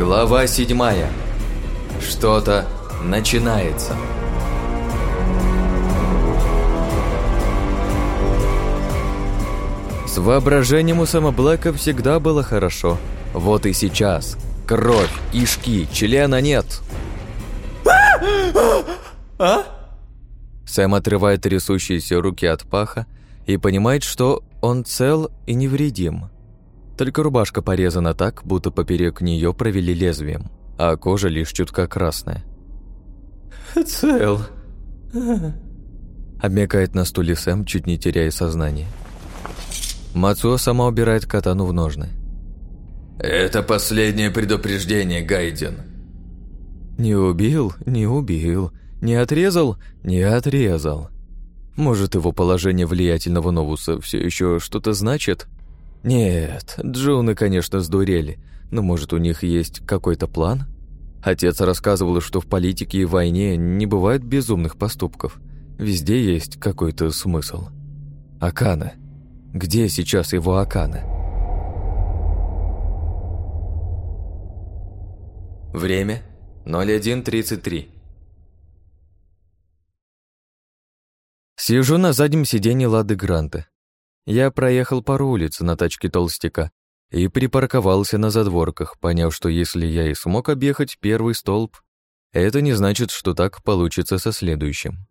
Глава седьмая. Что-то начинается. С воображением у Сэма Блэка всегда было хорошо. Вот и сейчас. Кровь, кишки, члена нет. А? Сэм отрывает трясущиеся руки от паха и понимает, что он цел и невредим. Только рубашка порезана так, будто поперек нее провели лезвием, а кожа лишь чутка красная. «Цел», Обмякает на стуле Сэм, чуть не теряя сознание. Мацуо сама убирает катану в ножны. «Это последнее предупреждение, Гайден». «Не убил? Не убил. Не отрезал? Не отрезал. Может, его положение влиятельного новуса все еще что-то значит? Нет, Джуны, конечно, сдурели, но может, у них есть какой-то план? Отец рассказывал, что в политике и войне не бывает безумных поступков. Везде есть какой-то смысл. Акана. Где сейчас его Акана? Время 01.33. Сижу на заднем сиденье Лады Гранта. Я проехал пару улиц на тачке толстяка и припарковался на задворках, поняв, что если я и смог объехать первый столб, это не значит, что так получится со следующим.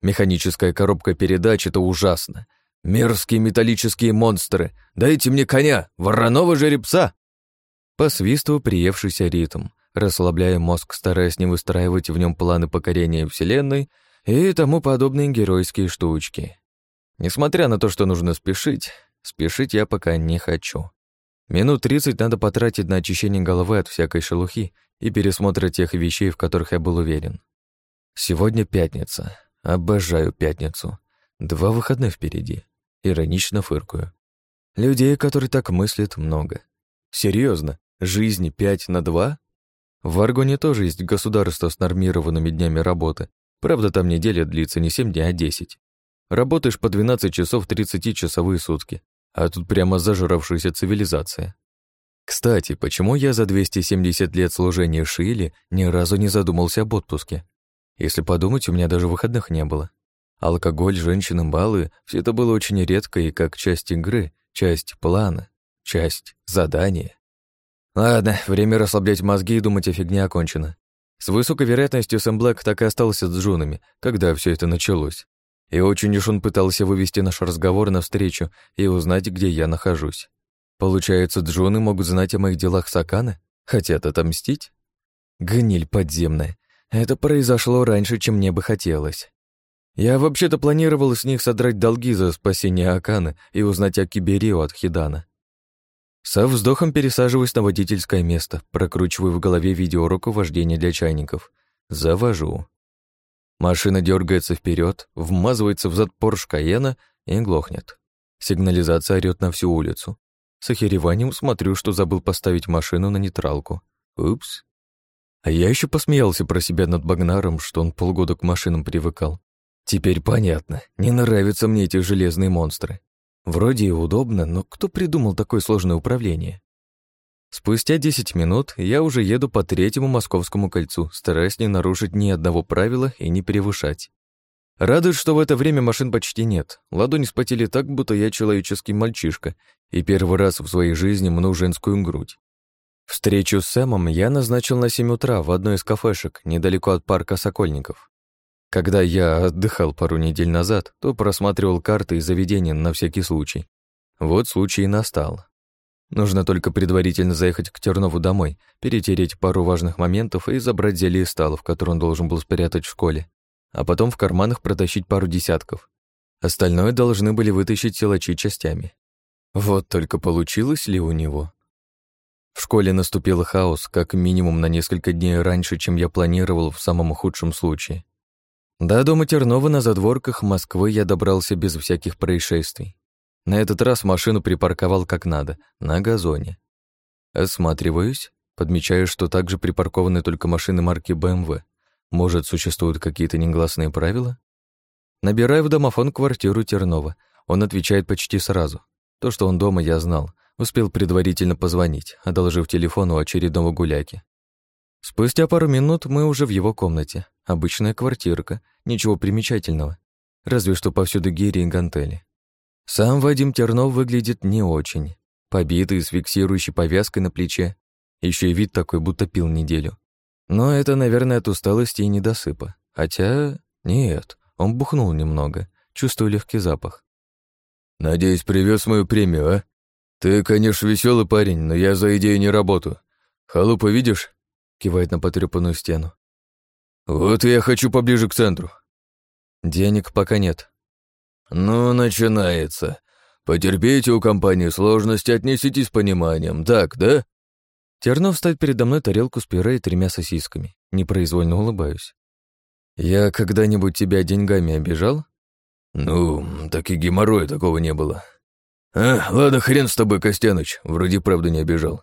Механическая коробка передач — это ужасно. Мерзкие металлические монстры. Дайте мне коня, вороного жеребца. По свисту приевшийся ритм, расслабляя мозг, стараясь не выстраивать в нем планы покорения Вселенной и тому подобные геройские штучки. Несмотря на то, что нужно спешить, спешить я пока не хочу. Минут тридцать надо потратить на очищение головы от всякой шелухи и пересмотра тех вещей, в которых я был уверен. Сегодня пятница. Обожаю пятницу. Два выходных впереди. Иронично фыркую. Людей, которые так мыслят, много. Серьезно, жизни пять на два? В Аргоне тоже есть государство с нормированными днями работы. Правда, там неделя длится не семь дней, а десять. Работаешь по 12 часов 30-часовые сутки, а тут прямо зажравшаяся цивилизация. Кстати, почему я за 270 лет служения Шиили ни разу не задумался об отпуске? Если подумать, у меня даже выходных не было. Алкоголь, женщины, баллы — все это было очень редко и как часть игры, часть плана, часть задания. Ладно, время расслаблять мозги и думать о фигне окончено. С высокой вероятностью Сэм Блэк так и остался с Джунами, когда все это началось. И очень уж он пытался вывести наш разговор навстречу и узнать, где я нахожусь. Получается, Джуны могут знать о моих делах Сакана? Хотят отомстить? Гниль подземная. Это произошло раньше, чем мне бы хотелось. Я вообще-то планировал с них содрать долги за спасение Акана и узнать о Киберио от Хидана. Со вздохом пересаживаюсь на водительское место, прокручиваю в голове видеоурок вождения для чайников. Завожу. Машина дергается вперед, вмазывается в зад Порш Каена и глохнет. Сигнализация орёт на всю улицу. С охереванием смотрю, что забыл поставить машину на нейтралку. Упс. А я еще посмеялся про себя над Багнаром, что он полгода к машинам привыкал. Теперь понятно, не нравятся мне эти железные монстры. Вроде и удобно, но кто придумал такое сложное управление? Спустя 10 минут я уже еду по третьему московскому кольцу, стараясь не нарушить ни одного правила и не перевышать. Радует, что в это время машин почти нет. Ладони спотели так, будто я человеческий мальчишка и первый раз в своей жизни мну женскую грудь. Встречу с Сэмом я назначил на 7 утра в одной из кафешек недалеко от парка Сокольников. Когда я отдыхал пару недель назад, то просматривал карты и заведения на всякий случай. Вот случай и настал. Нужно только предварительно заехать к Тернову домой, перетереть пару важных моментов и забрать зелье сталов, которые он должен был спрятать в школе, а потом в карманах протащить пару десятков. Остальное должны были вытащить силачи частями. Вот только получилось ли у него? В школе наступил хаос, как минимум на несколько дней раньше, чем я планировал в самом худшем случае. До дома Тернова на задворках Москвы я добрался без всяких происшествий. На этот раз машину припарковал как надо, на газоне. Осматриваюсь, подмечаю, что также припаркованы только машины марки BMW. Может, существуют какие-то негласные правила? Набираю в домофон квартиру Тернова. Он отвечает почти сразу. То, что он дома, я знал. Успел предварительно позвонить, одолжив телефон у очередного гуляки. Спустя пару минут мы уже в его комнате. Обычная квартирка, ничего примечательного. Разве что повсюду гири и гантели. Сам Вадим Тернов выглядит не очень. Побитый, с фиксирующей повязкой на плече. Еще и вид такой, будто пил неделю. Но это, наверное, от усталости и недосыпа. Хотя... нет, он бухнул немного. Чувствую легкий запах. «Надеюсь, привез мою премию, а? Ты, конечно, веселый парень, но я за идею не работаю. Халупу видишь?» Кивает на потрепанную стену. «Вот я хочу поближе к центру». «Денег пока нет». «Ну, начинается. Потерпите у компании сложности, отнеситесь с пониманием, так, да?» Тернов ставит передо мной тарелку с пюре и тремя сосисками. Непроизвольно улыбаюсь. «Я когда-нибудь тебя деньгами обижал?» «Ну, так и геморроя такого не было. А, ладно, хрен с тобой, Костяныч, вроде правда не обижал.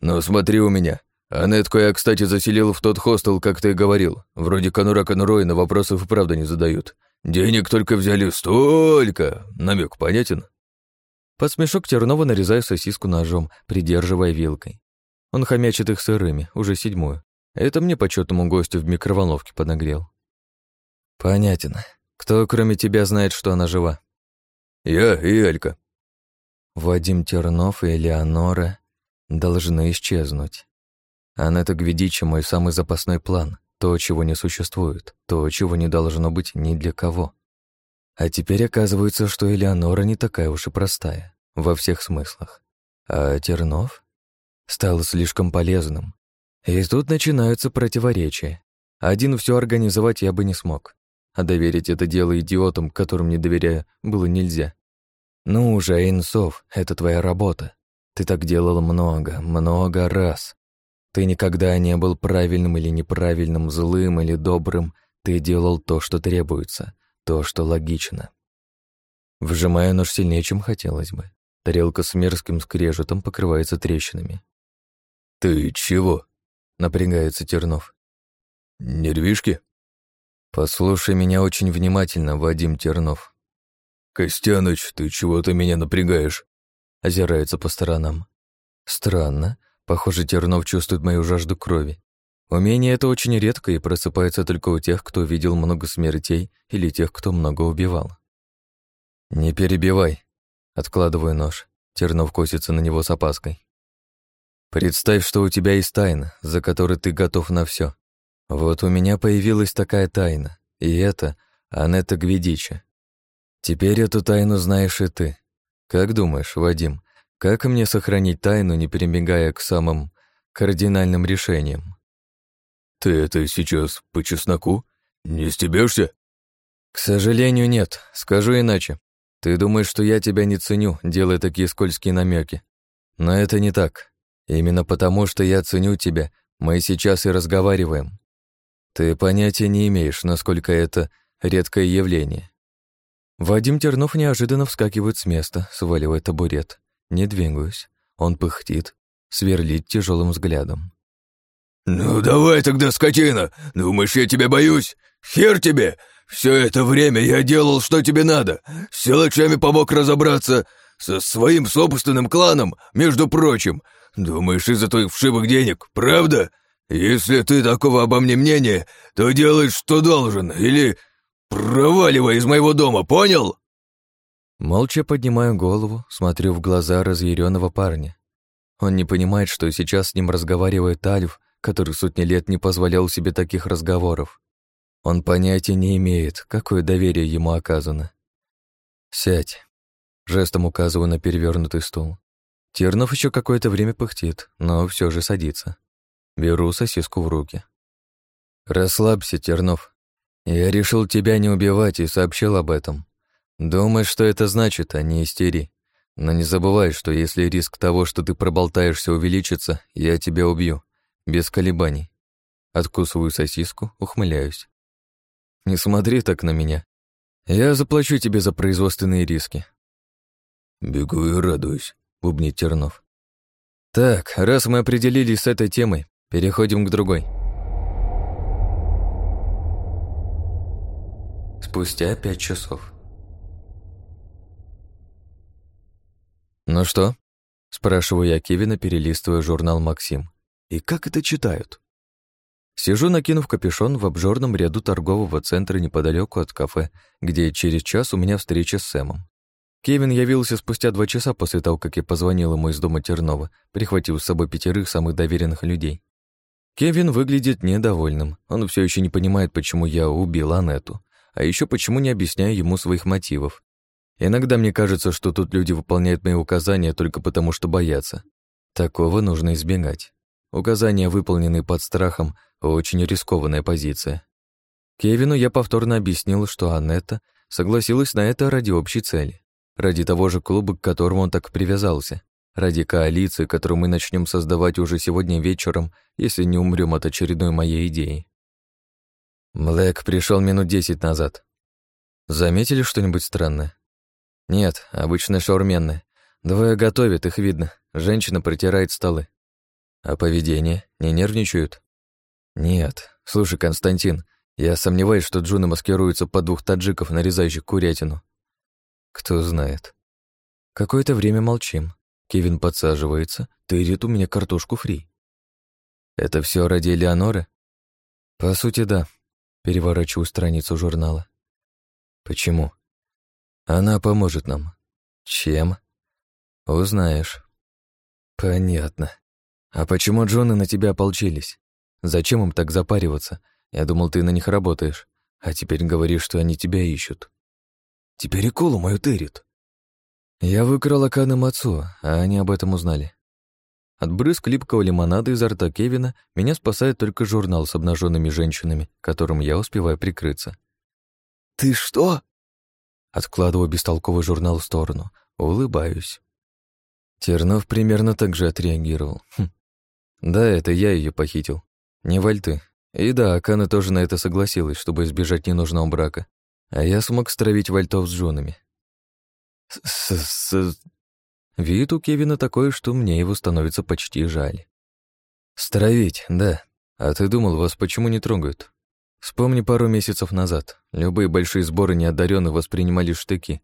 Но смотри у меня. Анетку я, кстати, заселил в тот хостел, как ты говорил. Вроде конура конурой, но вопросов и правда не задают. Денег только взяли столько. Намек понятен?» Под смешок Тернова нарезаю сосиску ножом, придерживая вилкой. Он хомячит их сырыми, уже седьмую. Это мне почетному гостю в микроволновке подогрел. Понятен. Кто, кроме тебя, знает, что она жива? Я и Элька. Вадим Тернов и Элеонора должны исчезнуть. Анетта Гвидичи — мой самый запасной план. То, чего не существует, то, чего не должно быть ни для кого. А теперь оказывается, что Элеонора не такая уж и простая, во всех смыслах. А Тернов? стал слишком полезным. И тут начинаются противоречия. Один все организовать я бы не смог. А доверить это дело идиотам, которым не доверяю, было нельзя. Ну уже, Инсов, это твоя работа. Ты так делал много, много раз. Ты никогда не был правильным или неправильным, злым или добрым. Ты делал то, что требуется, то, что логично. Вжимая нож сильнее, чем хотелось бы. Тарелка с мерзким скрежетом покрывается трещинами. «Ты чего?» — напрягается Тернов. «Нервишки?» «Послушай меня очень внимательно, Вадим Тернов». «Костяныч, ты чего-то меня напрягаешь?» — озирается по сторонам. «Странно. Похоже, Тернов чувствует мою жажду крови. Умение это очень редко и просыпается только у тех, кто видел много смертей или тех, кто много убивал. «Не перебивай», — откладываю нож. Тернов косится на него с опаской. Представь, что у тебя есть тайна, за которой ты готов на все. Вот у меня появилась такая тайна, и это Анетта Гвидича. Теперь эту тайну знаешь и ты. Как думаешь, Вадим, как мне сохранить тайну, не перебегая к самым кардинальным решениям? Ты это сейчас по чесноку? Не стебешься? К сожалению, нет. Скажу иначе. Ты думаешь, что я тебя не ценю, делая такие скользкие намеки. Но это не так. Именно потому, что я ценю тебя, мы сейчас и разговариваем. Ты понятия не имеешь, насколько это редкое явление. Вадим Тернов неожиданно вскакивает с места, сваливает табурет. Не двигаюсь. Он пыхтит, сверлит тяжелым взглядом. «Ну давай тогда, скотина! Думаешь, я тебя боюсь? Хер тебе! Все это время я делал, что тебе надо. С силачами помог разобраться со своим собственным кланом, между прочим. Думаешь, из-за твоих вшивых денег, правда? Если ты такого обо мне мнения, то делай, что должен, или проваливай из моего дома, понял?» Молча поднимаю голову, смотрю в глаза разъяренного парня. Он не понимает, что сейчас с ним разговаривает Альф, который сотни лет не позволял себе таких разговоров. Он понятия не имеет, какое доверие ему оказано. «Сядь», — жестом указываю на перевернутый стул. Тернов еще какое-то время пыхтит, но все же садится. Беру сосиску в руки. «Расслабься, Тернов. Я решил тебя не убивать и сообщил об этом. Думай, что это значит, а не истери. Но не забывай, что если риск того, что ты проболтаешься, увеличится, я тебя убью. Без колебаний. Откусываю сосиску, ухмыляюсь. Не смотри так на меня. Я заплачу тебе за производственные риски. Бегу и радуюсь. — бубнит Тернов. «Так, раз мы определились с этой темой, переходим к другой». Спустя пять часов. «Ну что?» — спрашиваю я Кевина, перелистывая журнал «Максим». «И как это читают?» Сижу, накинув капюшон в обжорном ряду торгового центра неподалеку от кафе, где через час у меня встреча с Сэмом. Кевин явился спустя два часа после того, как я позвонил ему из дома Тернова, прихватив с собой пятерых самых доверенных людей. Кевин выглядит недовольным. Он все еще не понимает, почему я убил Анетту, а еще почему не объясняю ему своих мотивов. Иногда мне кажется, что тут люди выполняют мои указания только потому, что боятся. Такого нужно избегать. Указания, выполненные под страхом, очень рискованная позиция. Кевину я повторно объяснил, что Анетта согласилась на это ради общей цели, ради того же клуба, к которому он так привязался, ради коалиции, которую мы начнем создавать уже сегодня вечером, если не умрем от очередной моей идеи. Блэк пришел минут десять назад. Заметили что-нибудь странное? Нет, обычно шаурменные. Двое готовят, их видно. Женщина протирает столы. А поведение? Не нервничают? Нет. Слушай, Константин, я сомневаюсь, что джуны маскируются под двух таджиков, нарезающих курятину. Кто знает. Какое-то время молчим. Кевин подсаживается, тырит у меня картошку фри. Это все ради Элеоноры? По сути, да. Переворачиваю страницу журнала. Почему? Она поможет нам. Чем? Узнаешь. Понятно. А почему Джоны на тебя ополчились? Зачем им так запариваться? Я думал, ты на них работаешь. А теперь говоришь, что они тебя ищут. Теперь и колу мою тырит. Я выкрал Аканом отцу, а они об этом узнали. От брызг липкого лимонада изо рта Кевина меня спасает только журнал с обнаженными женщинами, которым я успеваю прикрыться. «Ты что?» Откладываю бестолковый журнал в сторону, улыбаюсь. Тернов примерно так же отреагировал. Хм. Да, это я ее похитил. Не вальты. И да, Акана тоже на это согласилась, чтобы избежать ненужного брака. А я смог стравить вальтов с женами. С -с Вид у Кевина такой, что мне его становится почти жаль. Стравить, да. А ты думал, вас почему не трогают? Вспомни пару месяцев назад. Любые большие сборы неодаренных воспринимали штыки.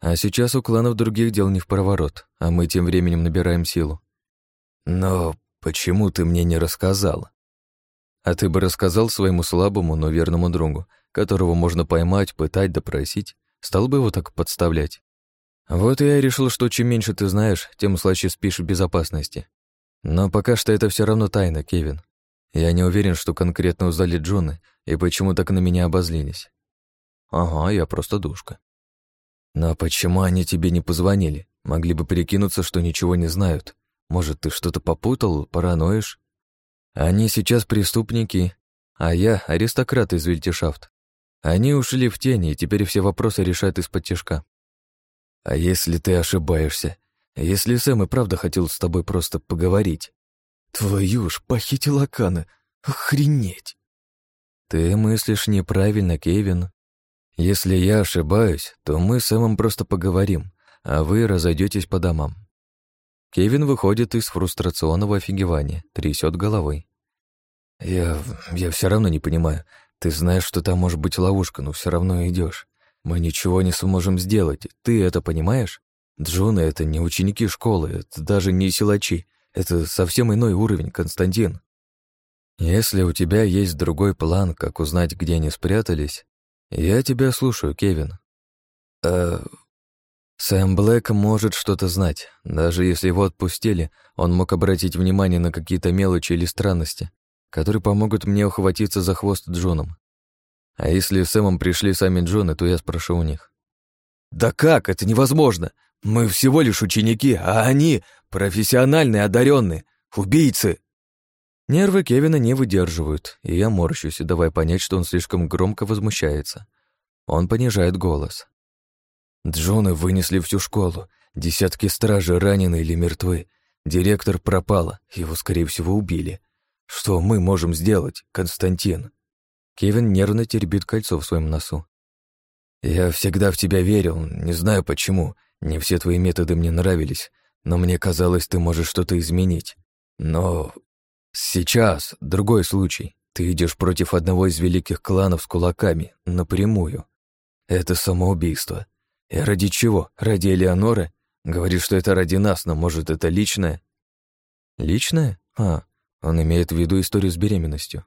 А сейчас у кланов других дел не в проворот, а мы тем временем набираем силу. Но почему ты мне не рассказал? А ты бы рассказал своему слабому, но верному другу, которого можно поймать, пытать, допросить, стал бы его так подставлять. Вот я и решил, что чем меньше ты знаешь, тем слаще спишь в безопасности. Но пока что это все равно тайна, Кевин. Я не уверен, что конкретно узнали Джоны и почему так на меня обозлились. Ага, я просто душка. Но почему они тебе не позвонили? Могли бы прикинуться, что ничего не знают. Может, ты что-то попутал, параноишь? Они сейчас преступники, а я аристократ из Вильтишафт. Они ушли в тени, и теперь все вопросы решают из-под тяжка. А если ты ошибаешься? Если Сэм и правда хотел с тобой просто поговорить? Твою ж, похитил Акана. Охренеть! Ты мыслишь неправильно, Кевин. Если я ошибаюсь, то мы с Сэмом просто поговорим, а вы разойдетесь по домам. Кевин выходит из фрустрационного офигевания, трясет головой. «Я... я все равно не понимаю. Ты знаешь, что там может быть ловушка, но все равно идешь. Мы ничего не сможем сделать. Ты это понимаешь? Джоны — это не ученики школы, это даже не силачи. Это совсем иной уровень, Константин. Если у тебя есть другой план, как узнать, где они спрятались, я тебя слушаю, Кевин. Э, Сэм Блэк может что-то знать. Даже если его отпустили, он мог обратить внимание на какие-то мелочи или странности, которые помогут мне ухватиться за хвост Джоном. А если с Сэмом пришли сами Джоны, то я спрошу у них. «Да как? Это невозможно! Мы всего лишь ученики, а они — профессиональные, одаренные, убийцы!» Нервы Кевина не выдерживают, и я морщусь, давая понять, что он слишком громко возмущается. Он понижает голос. Джоны вынесли всю школу. Десятки стражей ранены или мертвы. Директор пропала, его, скорее всего, убили. Что мы можем сделать, Константин? Кевин нервно теребит кольцо в своем носу. Я всегда в тебя верил, не знаю почему. Не все твои методы мне нравились, но мне казалось, ты можешь что-то изменить. Но сейчас другой случай. Ты идешь против одного из великих кланов с кулаками, напрямую. Это самоубийство. И ради чего? Ради Элеоноры? Говорит, что это ради нас, но может это личное? Личное? А, он имеет в виду историю с беременностью.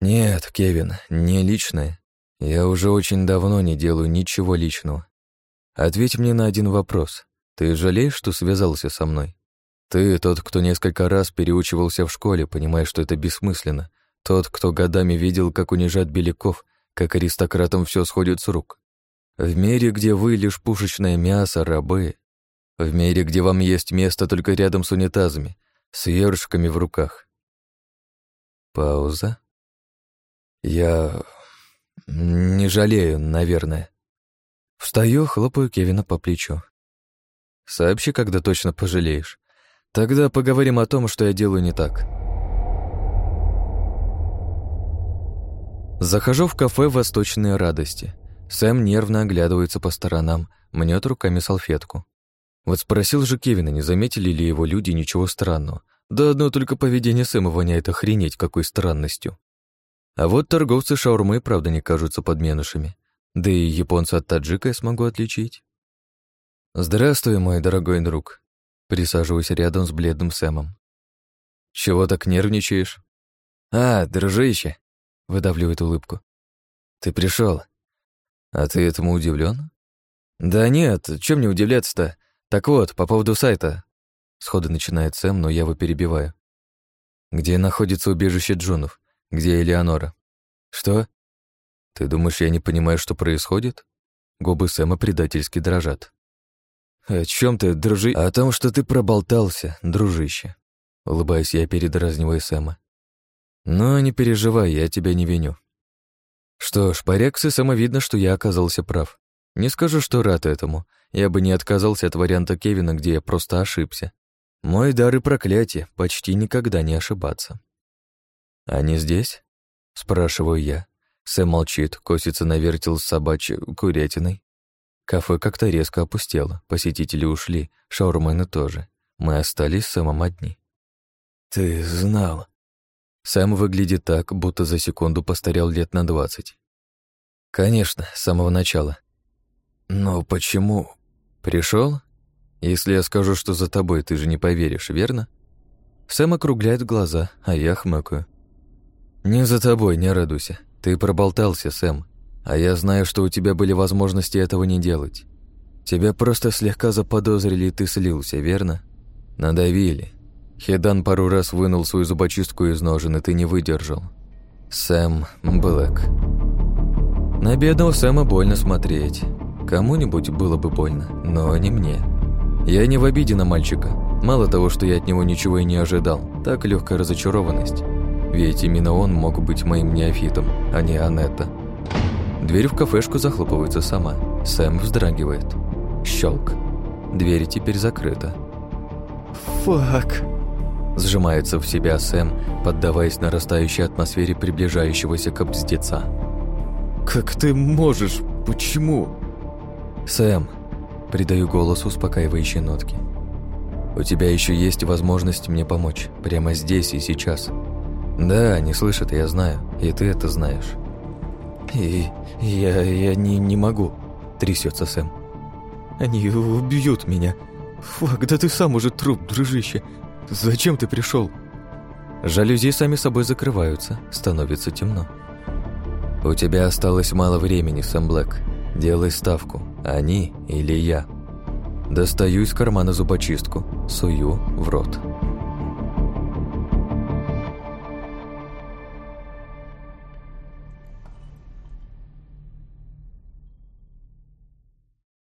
Нет, Кевин, не личное. Я уже очень давно не делаю ничего личного. Ответь мне на один вопрос. Ты жалеешь, что связался со мной? Ты тот, кто несколько раз переучивался в школе, понимая, что это бессмысленно. Тот, кто годами видел, как унижают беляков, как аристократам все сходит с рук. В мире, где вы лишь пушечное мясо, рабы. В мире, где вам есть место только рядом с унитазами, с ёршиками в руках. Пауза. Я не жалею, наверное. Встаю, хлопаю Кевина по плечу. Сообщи, когда точно пожалеешь. Тогда поговорим о том, что я делаю не так. Захожу в кафе «Восточные радости». Сэм нервно оглядывается по сторонам, мнет руками салфетку. Вот спросил же Кевина, не заметили ли его люди ничего странного. Да одно только поведение Сэма воняет охренеть какой странностью. А вот торговцы шаурмы, правда, не кажутся подменышами. Да и японца от таджика я смогу отличить. «Здравствуй, мой дорогой друг», Присаживаюсь рядом с бледным Сэмом. «Чего так нервничаешь?» «А, дружище!» — выдавливает улыбку. «Ты пришел. А ты этому удивлен? «Да нет, чем мне удивляться-то? Так вот, по поводу сайта». Сходу начинает Сэм, но я его перебиваю. «Где находится убежище Джунов? Где Элеонора?» «Что?» «Ты думаешь, я не понимаю, что происходит?» Губы Сэма предательски дрожат. «О чем ты, дружи...» «О том, что ты проболтался, дружище», — улыбаюсь я, передразнивая Сэма. «Но не переживай, я тебя не виню». Что ж, по реакции Сэма видно, что я оказался прав. Не скажу, что рад этому. Я бы не отказался от варианта Кевина, где я просто ошибся. Мой дар и проклятие — почти никогда не ошибаться. «Они здесь?» — спрашиваю я. Сэм молчит, косится на вертел с собачьей курятиной. Кафе как-то резко опустело, посетители ушли, шаурмены тоже. Мы остались с Сэмом одни. «Ты знал?» Сэм выглядит так, будто за секунду постарел лет на двадцать. «Конечно, с самого начала». «Но почему?» Пришел? Если я скажу, что за тобой, ты же не поверишь, верно?» Сэм округляет глаза, а я хмыкаю. «Не за тобой, не радуйся. Ты проболтался, Сэм. А я знаю, что у тебя были возможности этого не делать. Тебя просто слегка заподозрили, и ты слился, верно? Надавили. Хедан пару раз вынул свою зубочистку из ножен, и ты не выдержал. Сэм Блэк. На бедного Сэма больно смотреть. Кому-нибудь было бы больно, но не мне. Я не в обиде на мальчика. Мало того, что я от него ничего и не ожидал, так легкая разочарованность. Ведь именно он мог быть моим неофитом, а не Анетта. Дверь в кафешку захлопывается сама. Сэм вздрагивает. Щелк. Дверь теперь закрыта. «Фак!» Сжимается в себя Сэм, поддаваясь нарастающей атмосфере приближающегося кобздеца. «Как ты можешь? Почему?» «Сэм!» Придаю голосу успокаивающие нотки. «У тебя еще есть возможность мне помочь. Прямо здесь и сейчас. Да, не слышат, я знаю. И ты это знаешь. И я, я не, не могу, трясется Сэм. Они убьют меня. Фак, да ты сам уже труп, дружище. Зачем ты пришел? Жалюзи сами собой закрываются, становится темно. У тебя осталось мало времени, Сэм Блэк. Делай ставку, они или я. Достаю из кармана зубочистку, сую в рот.